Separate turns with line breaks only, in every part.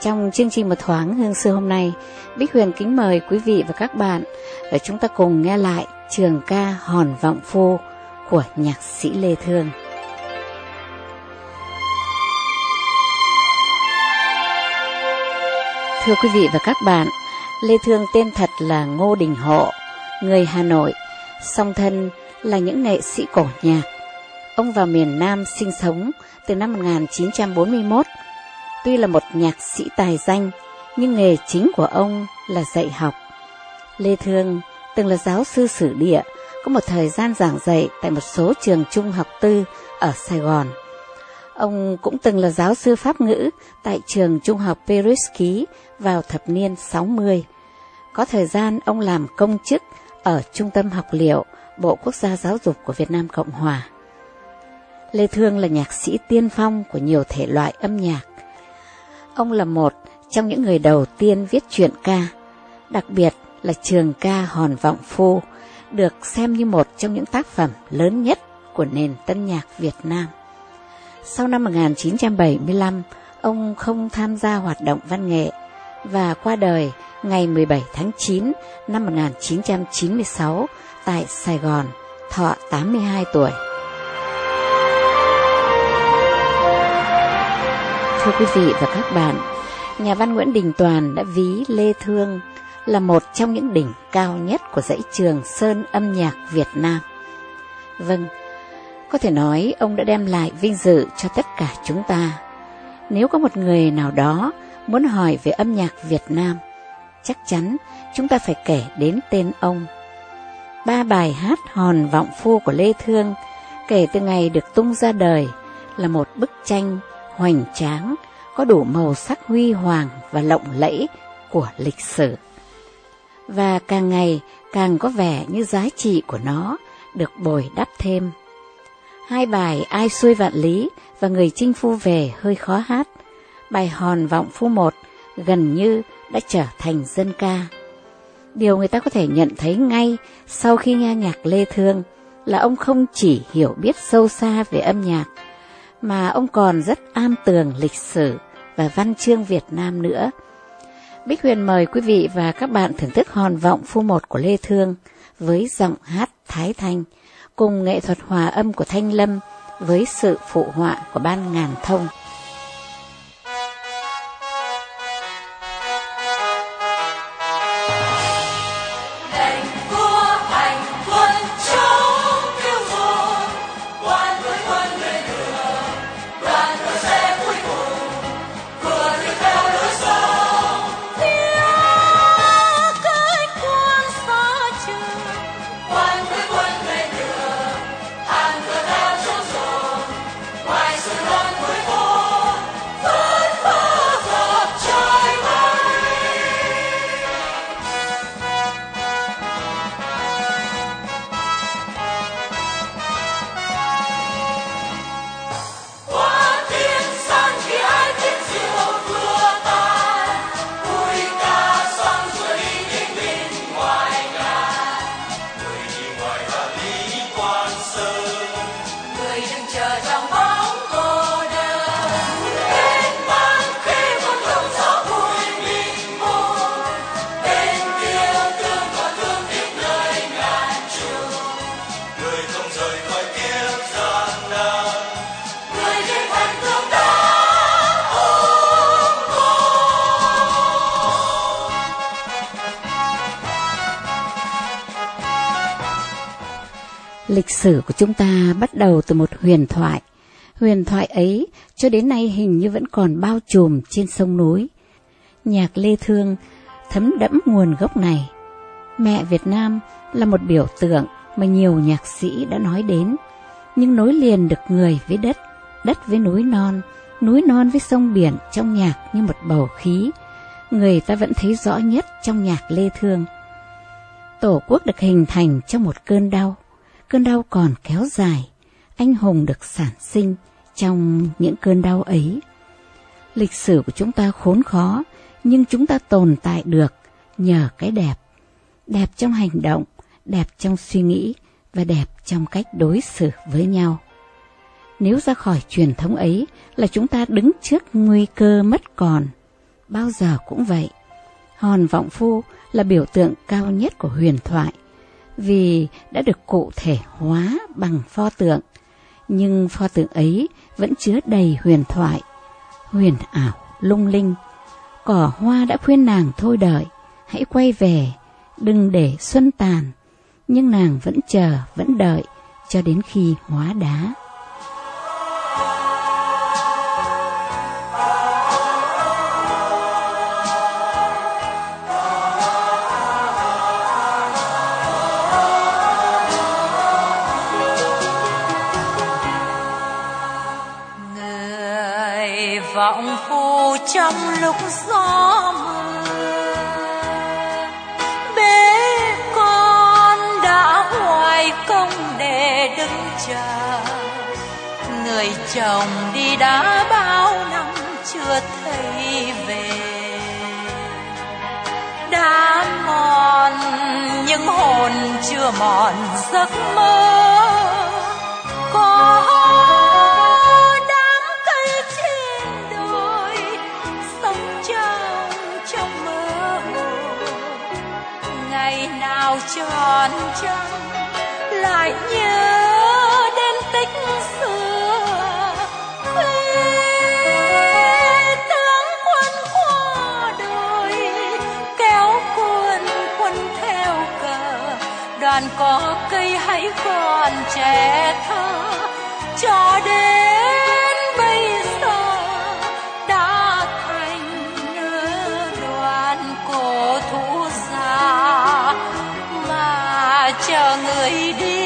Trong chương trình Một Thoáng Hương Xưa hôm nay, Bích Huyền kính mời quý vị và các bạn để chúng ta cùng nghe lại trường ca Hòn Vọng Phu của nhạc sĩ Lê Thương. Thưa quý vị và các bạn, Lê Thương tên thật là Ngô Đình Hộ, người Hà Nội, song thân là những nghệ sĩ cổ nhạc. Ông vào miền Nam sinh sống từ năm 1941. Tuy là một nhạc sĩ tài danh, nhưng nghề chính của ông là dạy học. Lê Thương từng là giáo sư sử địa, có một thời gian giảng dạy tại một số trường trung học tư ở Sài Gòn. Ông cũng từng là giáo sư Pháp ngữ tại trường trung học Peruski vào thập niên 60. Có thời gian ông làm công chức ở Trung tâm Học liệu Bộ Quốc gia Giáo dục của Việt Nam Cộng Hòa. Lê Thương là nhạc sĩ tiên phong của nhiều thể loại âm nhạc. Ông là một trong những người đầu tiên viết truyện ca, đặc biệt là trường ca Hòn Vọng Phu, được xem như một trong những tác phẩm lớn nhất của nền tân nhạc Việt Nam. Sau năm 1975, ông không tham gia hoạt động văn nghệ và qua đời ngày 17 tháng 9 năm 1996 tại Sài Gòn, thọ 82 tuổi. Thưa quý vị và các bạn, nhà văn Nguyễn Đình Toàn đã ví Lê Thương là một trong những đỉnh cao nhất của dãy trường Sơn âm nhạc Việt Nam. Vâng, có thể nói ông đã đem lại vinh dự cho tất cả chúng ta. Nếu có một người nào đó muốn hỏi về âm nhạc Việt Nam, chắc chắn chúng ta phải kể đến tên ông. Ba bài hát hòn vọng phu của Lê Thương kể từ ngày được tung ra đời là một bức tranh hoành tráng, có đủ màu sắc huy hoàng và lộng lẫy của lịch sử. Và càng ngày càng có vẻ như giá trị của nó được bồi đắp thêm. Hai bài Ai xuôi vạn lý và Người chinh phu về hơi khó hát. Bài Hòn vọng phu một gần như đã trở thành dân ca. Điều người ta có thể nhận thấy ngay sau khi nghe nhạc Lê Thương là ông không chỉ hiểu biết sâu xa về âm nhạc, mà ông còn rất am tường lịch sử và văn chương Việt Nam nữa. Bích Huyền mời quý vị và các bạn thưởng thức hòn vọng phu một của Lê Thương với giọng hát Thái Thanh, cùng nghệ thuật hòa âm của Thanh Lâm với sự phụ họa của Ban Ngàn Thông. Lịch sử của chúng ta bắt đầu từ một huyền thoại. Huyền thoại ấy cho đến nay hình như vẫn còn bao trùm trên sông núi. Nhạc Lê Thương thấm đẫm nguồn gốc này. Mẹ Việt Nam là một biểu tượng mà nhiều nhạc sĩ đã nói đến, nhưng nối liền được người với đất, đất với núi non, núi non với sông biển trong nhạc như một bầu khí, người ta vẫn thấy rõ nhất trong nhạc Lê Thương. Tổ quốc được hình thành trong một cơn đau, cơn đau còn kéo dài, anh hùng được sản sinh trong những cơn đau ấy. Lịch sử của chúng ta khốn khó, nhưng chúng ta tồn tại được nhờ cái đẹp. Đẹp trong hành động, đẹp trong suy nghĩ và đẹp trong cách đối xử với nhau. Nếu ra khỏi truyền thống ấy là chúng ta đứng trước nguy cơ mất còn. bao giờ cũng vậy. Hòn vọng phu là biểu tượng cao nhất của huyền thoại, vì đã được cụ thể hóa bằng pho tượng. Nhưng pho tượng ấy vẫn chứa đầy huyền thoại, huyền ảo, lung linh. Cỏ hoa đã khuyên nàng thôi đợi, hãy quay về, đừng để xuân tàn. Nhưng nàng vẫn chờ, vẫn đợi, cho đến khi hóa đá.
Vọng phu trong lúc gió mưa. Bế con đã hoài công để đứng chờ. Người chồng đi đã bao năm chưa thấy về. Đã mòn những hồn chưa mòn giấc mơ. Tròn trăng lại nhớ đến tích xưa. Khi tướng quân qua đời kéo quân quân theo cờ. Đoàn có cây hãy còn trẻ thơ, cho đến chờ người đi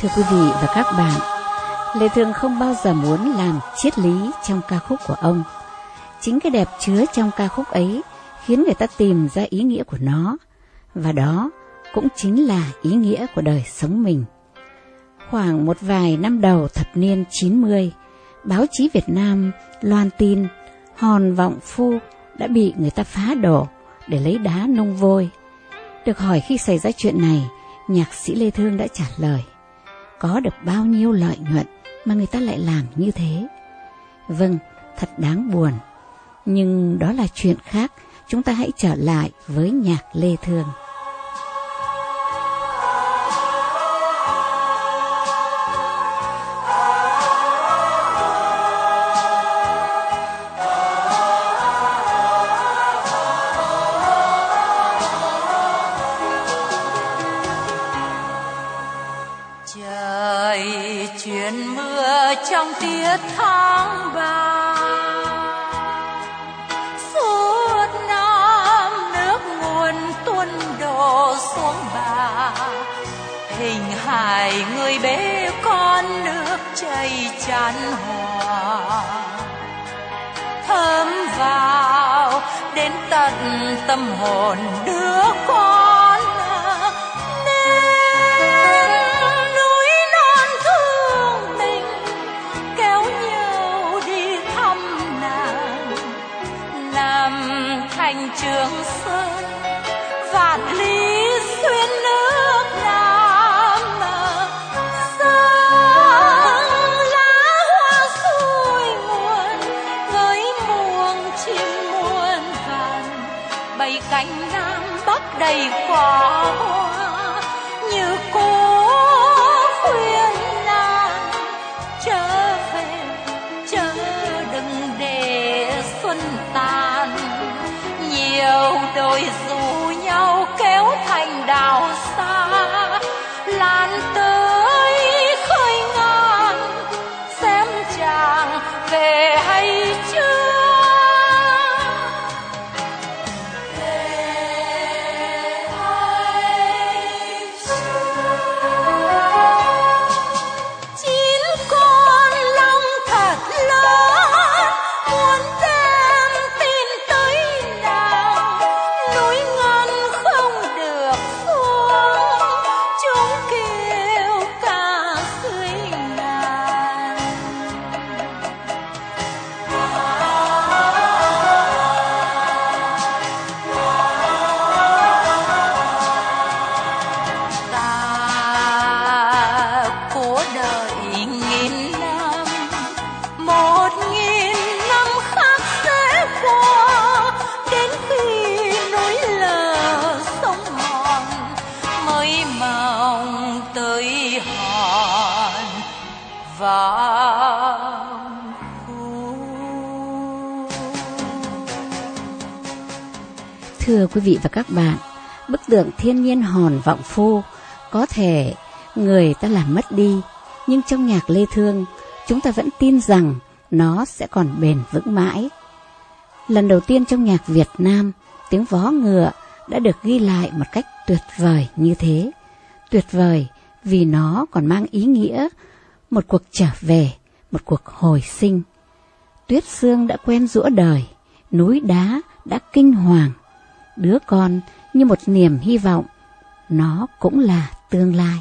Thưa quý vị và các bạn, Lê Thương không bao giờ muốn làm triết lý trong ca khúc của ông. Chính cái đẹp chứa trong ca khúc ấy khiến người ta tìm ra ý nghĩa của nó, và đó cũng chính là ý nghĩa của đời sống mình. Khoảng một vài năm đầu thập niên 90, báo chí Việt Nam loan tin hòn vọng phu đã bị người ta phá đổ để lấy đá nung vôi. Được hỏi khi xảy ra chuyện này, nhạc sĩ Lê Thương đã trả lời có được bao nhiêu lợi nhuận mà người ta lại làm như thế. Vâng, thật đáng buồn. Nhưng đó là chuyện khác, chúng ta hãy trở lại với nhạc Lê Thương.
Tiết tháng ba. Suốt năm nước nguồn tuôn đổ xuống bà. Hình hài người bế con nước chảy tràn hòa. Thơm vào đến tận tâm hồn đứa con. Đầy quả hoa như cô khuyên nàng. Trở về, chớ đừng để xuân tàn. Nhiều đôi dù nhau kéo thành đào xa
quý vị và các bạn, bức tượng thiên nhiên hòn vọng phu có thể người ta làm mất đi, nhưng trong nhạc Lê Thương, chúng ta vẫn tin rằng nó sẽ còn bền vững mãi. Lần đầu tiên trong nhạc Việt Nam, tiếng vó ngựa đã được ghi lại một cách tuyệt vời như thế. Tuyệt vời vì nó còn mang ý nghĩa một cuộc trở về, một cuộc hồi sinh. Tuyết xương đã quen rũa đời, núi đá đã kinh hoàng. Đứa con như một niềm hy vọng, nó cũng là tương lai.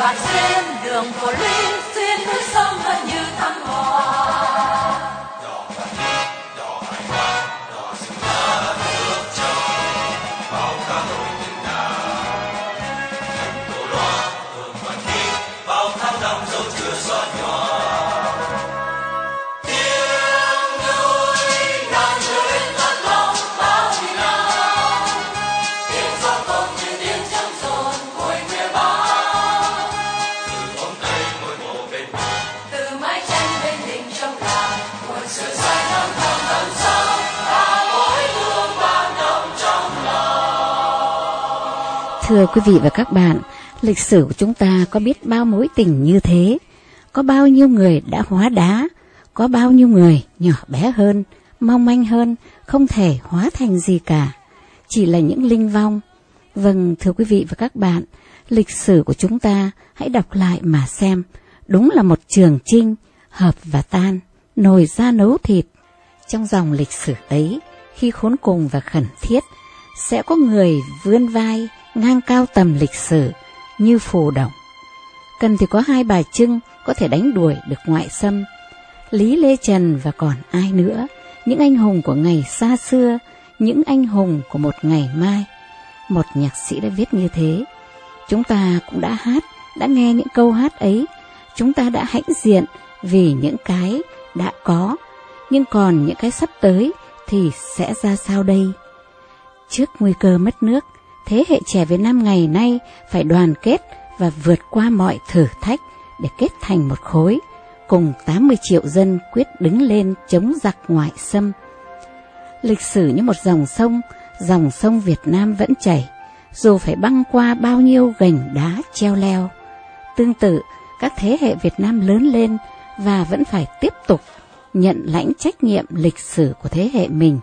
Bạn trên đường phố lũy xuyên núi sông vẫn như thăm hoa.
Bao và nước dẫu chưa xóa
Thưa quý vị và các bạn, lịch sử của chúng ta có biết bao mối tình như thế, có bao nhiêu người đã hóa đá, có bao nhiêu người nhỏ bé hơn, mong manh hơn, không thể hóa thành gì cả, chỉ là những linh vong. Vâng, thưa quý vị và các bạn, Lịch sử của chúng ta hãy đọc lại mà xem, đúng là một trường trinh, hợp và tan, nồi ra nấu thịt. Trong dòng lịch sử ấy, khi khốn cùng và khẩn thiết, sẽ có người vươn vai ngang cao tầm lịch sử như phù đồng. Cần thì có hai bà trưng có thể đánh đuổi được ngoại xâm. Lý Lê Trần và còn ai nữa, những anh hùng của ngày xa xưa, những anh hùng của một ngày mai. Một nhạc sĩ đã viết như thế. Chúng ta cũng đã hát, đã nghe những câu hát ấy. Chúng ta đã hãnh diện vì những cái đã có. Nhưng còn những cái sắp tới thì sẽ ra sao đây? Trước nguy cơ mất nước, thế hệ trẻ Việt Nam ngày nay phải đoàn kết và vượt qua mọi thử thách để kết thành một khối, cùng 80 triệu dân quyết đứng lên chống giặc ngoại xâm. Lịch sử như một dòng sông, dòng sông Việt Nam vẫn chảy, dù phải băng qua bao nhiêu gành đá treo leo. Tương tự, các thế hệ Việt Nam lớn lên và vẫn phải tiếp tục nhận lãnh trách nhiệm lịch sử của thế hệ mình